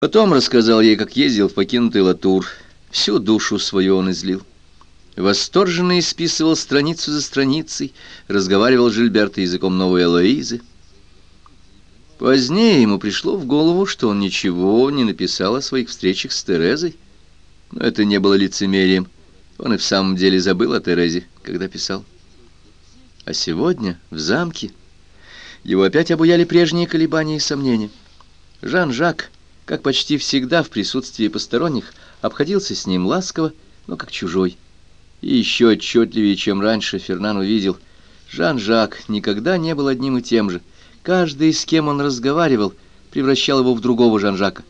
Потом рассказал ей, как ездил в покинутый Латур. Всю душу свою он излил. Восторженно исписывал страницу за страницей, разговаривал Жильберта языком новой Элоизы. Позднее ему пришло в голову, что он ничего не написал о своих встречах с Терезой. Но это не было лицемерием. Он и в самом деле забыл о Терезе, когда писал. А сегодня, в замке, его опять обуяли прежние колебания и сомнения. Жан-Жак как почти всегда в присутствии посторонних, обходился с ним ласково, но как чужой. И еще отчетливее, чем раньше, Фернан увидел, Жан-Жак никогда не был одним и тем же. Каждый, с кем он разговаривал, превращал его в другого Жан-Жака.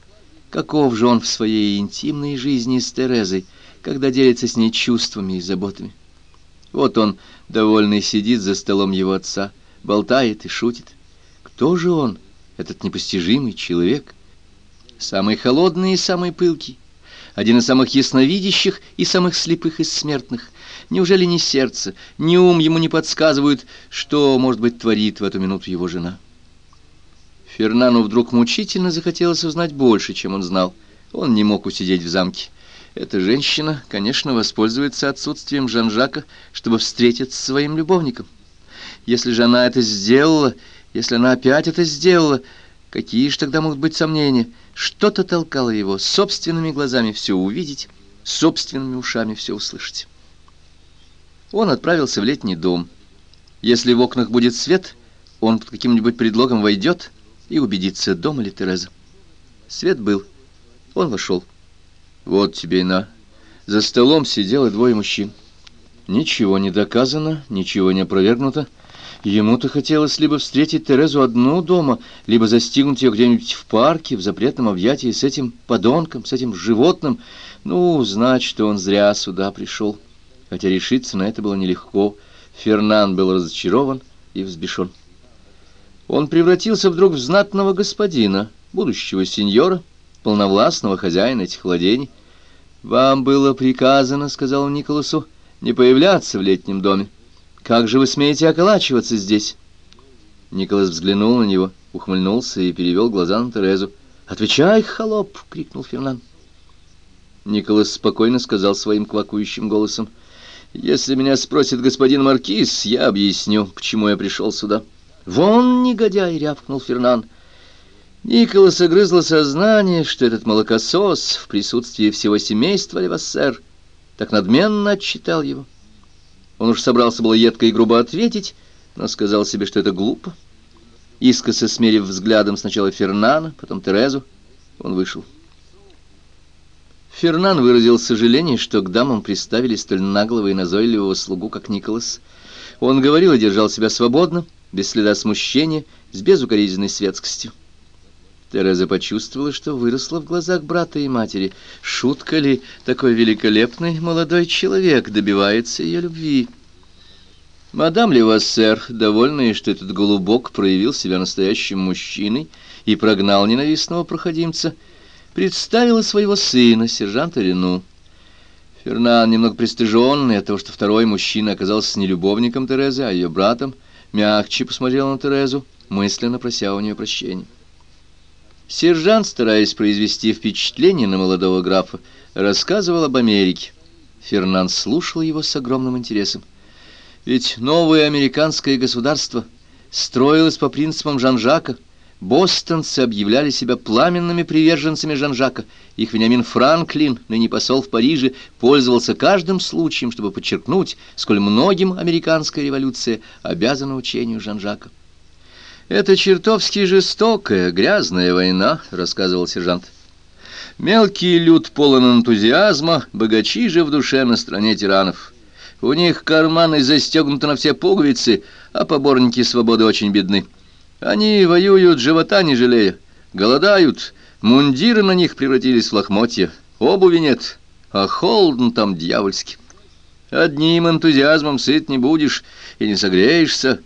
Каков же он в своей интимной жизни с Терезой, когда делится с ней чувствами и заботами? Вот он, довольный, сидит за столом его отца, болтает и шутит. Кто же он, этот непостижимый человек? Самый холодный и самый пылкий, один из самых ясновидящих и самых слепых из смертных. Неужели ни сердце, ни ум ему не подсказывают, что, может быть, творит в эту минуту его жена? Фернану вдруг мучительно захотелось узнать больше, чем он знал. Он не мог усидеть в замке. Эта женщина, конечно, воспользуется отсутствием Жан-Жака, чтобы встретиться со своим любовником. Если же она это сделала, если она опять это сделала, какие же тогда могут быть сомнения? Что-то толкало его собственными глазами все увидеть, собственными ушами все услышать. Он отправился в летний дом. Если в окнах будет свет, он под каким-нибудь предлогом войдет и убедится, дома ли Тереза. Свет был. Он вошел. Вот тебе и на. За столом сидело двое мужчин. Ничего не доказано, ничего не опровергнуто. Ему-то хотелось либо встретить Терезу одну дома, либо застигнуть ее где-нибудь в парке, в запретном объятии с этим подонком, с этим животным. Ну, значит, он зря сюда пришел. Хотя решиться на это было нелегко. Фернан был разочарован и взбешен. Он превратился вдруг в знатного господина, будущего сеньора, полновластного хозяина этих владений. «Вам было приказано, — сказал Николасу, — не появляться в летнем доме. Как же вы смеете околачиваться здесь?» Николас взглянул на него, ухмыльнулся и перевел глаза на Терезу. «Отвечай, холоп!» — крикнул Фернан. Николас спокойно сказал своим квакующим голосом. «Если меня спросит господин Маркиз, я объясню, почему я пришел сюда». «Вон, негодяй!» — рявкнул Фернан. Николас огрызло сознание, что этот молокосос в присутствии всего семейства Левассер так надменно отчитал его. Он уж собрался было едко и грубо ответить, но сказал себе, что это глупо. Искоса смерив взглядом сначала Фернана, потом Терезу, он вышел. Фернан выразил сожаление, что к дамам приставили столь наглого и назойливого слугу, как Николас. Он говорил и держал себя свободно, без следа смущения, с безукоризненной светскостью. Тереза почувствовала, что выросла в глазах брата и матери. Шутка ли, такой великолепный молодой человек добивается ее любви? Мадам Левассер, довольная, что этот голубок проявил себя настоящим мужчиной и прогнал ненавистного проходимца, представила своего сына, сержанта Рену. Фернан, немного пристыженный от того, что второй мужчина оказался не любовником Терезы, а ее братом, мягче посмотрел на Терезу, мысленно прося у нее прощения. Сержант, стараясь произвести впечатление на молодого графа, рассказывал об Америке. Фернан слушал его с огромным интересом. Ведь новое американское государство строилось по принципам Жан-Жака. Бостонцы объявляли себя пламенными приверженцами Жан-Жака. Их Вениамин Франклин, ныне посол в Париже, пользовался каждым случаем, чтобы подчеркнуть, сколь многим американская революция обязана учению Жан-Жака. «Это чертовски жестокая, грязная война», — рассказывал сержант. «Мелкий люд полон энтузиазма, богачи же в душе на стороне тиранов. У них карманы застегнуты на все пуговицы, а поборники свободы очень бедны. Они воюют, живота не жалея, голодают, мундиры на них превратились в лохмотья, обуви нет, а холодно там дьявольски. Одним энтузиазмом сыт не будешь и не согреешься».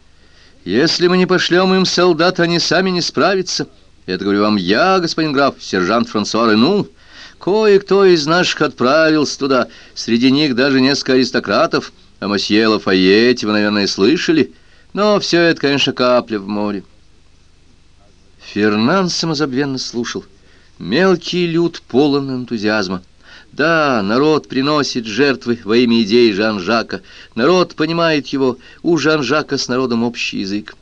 Если мы не пошлем им солдат, они сами не справятся. Это говорю вам я, господин граф, сержант Франсуа Рену. Кое-кто из наших отправился туда. Среди них даже несколько аристократов. А мосье Лафайетти вы, наверное, слышали. Но все это, конечно, капля в море. Фернан самозабвенно слушал. Мелкий люд полон энтузиазма. Да, народ приносит жертвы во имя идеи Жан-Жака. Народ понимает его, у Жан-Жака с народом общий язык.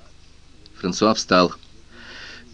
Франсуа встал.